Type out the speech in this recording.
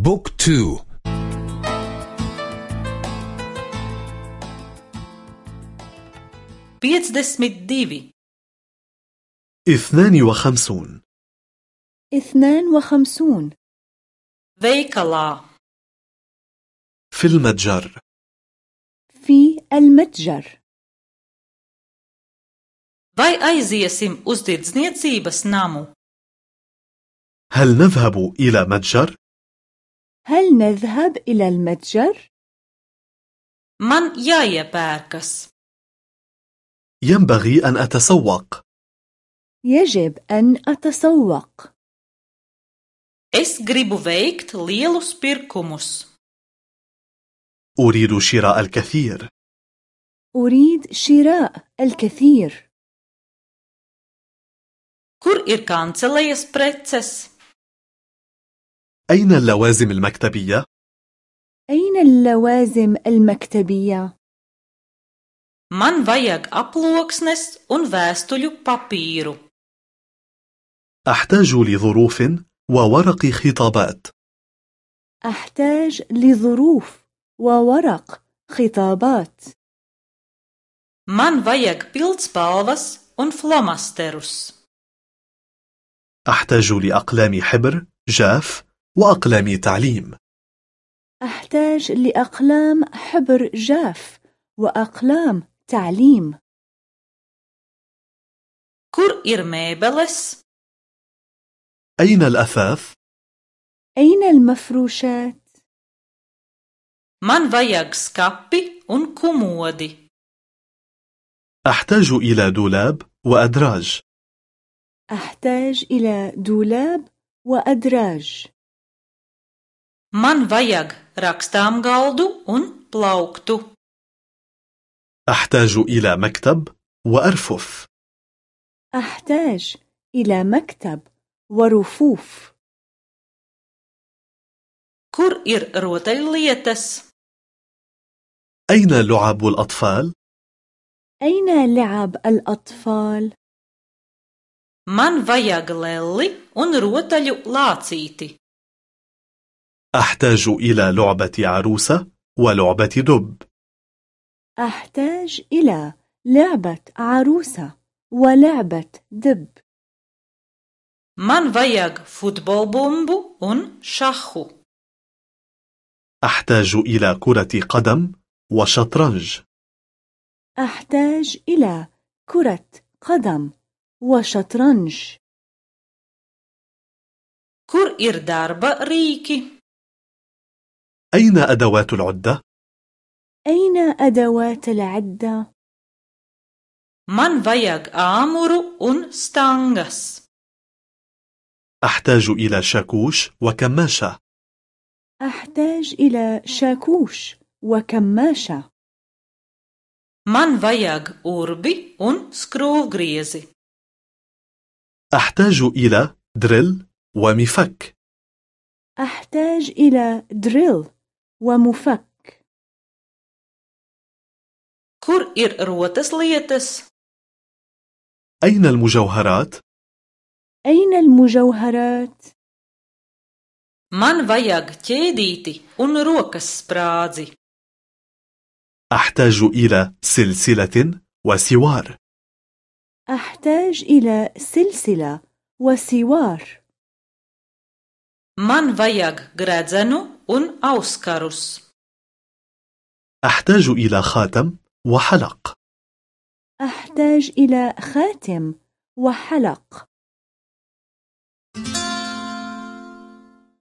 بوك تو. piecdesmit divi اثنان وخمسون. اثنان وخمسون. Veikalā في المتجر. في المتجر. Vai aiziesim uz tirdzniecības namu? هل نذهب إلى متجر؟ هل نذهب إلى المتجر؟ man jāiepērkas ينبغي أن أتسوق. يجب أن أتسوق. es gribu veikt lielus pirkumus أريد شراء الكثير. أريد شراء الكثير. Kur ir kancelejas preces? أين اللوازم المكتبية؟ أين اللوازم المكتبية؟ man vajag aploksnes un vēstuļu papīru أحتاج لظروف وورق خطابات أحتاج لظروف وورق خطابات man vajag pildspalvas un flomasterus أحتاج لأقلام حبر جاف وأقلام تعليم. أحتاج لأقلام حبر جاف وأقلام تعليم. Ir mēbeles? أين الأثاث؟ أين المفروشات؟ man vajag skapi un kumodi. أحتاج إلى دولاب وأدراج. أحتاج إلى دولاب وأدراج. Man vajag rakstām galdu un plauktu أحتاج إلى مكتب وأرفف أحتاج إلى مكتب ورفوف kur ir rotaļlietas أين لعب الأطفال؟ أين لعب الأطفال؟ man vajag lelli un rotaļu lācīti أحتاج إلى لعبة عروسة ولعبة دب. أحتاج إلى لعبة عروسة ولعبة دب. Man vajag futbolbumbu un šahu. أحتاج إلى كرة قدم وشطرنج. أحتاج إلى كرة قدم وشطرنج. Kur ir darba rīki? أين أدوات العدة؟ أين أدوات العدة؟ man vajag āmuru un stangas. أحتاج إلى شاكوش وكماشة. أحتاج إلى شاكوش وكماشة. Man vajag urbi un skrūvgriezi أحتاج إلى دريل ومفك. أحتاج إلى دريل ومفك. kur ir rotas lietas أين المجوهرات؟ أين المجوهرات؟ man vajag ķēdīti un rokas sprādzi أحتاج إلى سلسلة وسوار. أحتاج إلى سلسلة وسوار. man vajag gredzenu un auskarus أحتاج إلى خاتم وحلق. أحتاج إلى خاتم وحلق.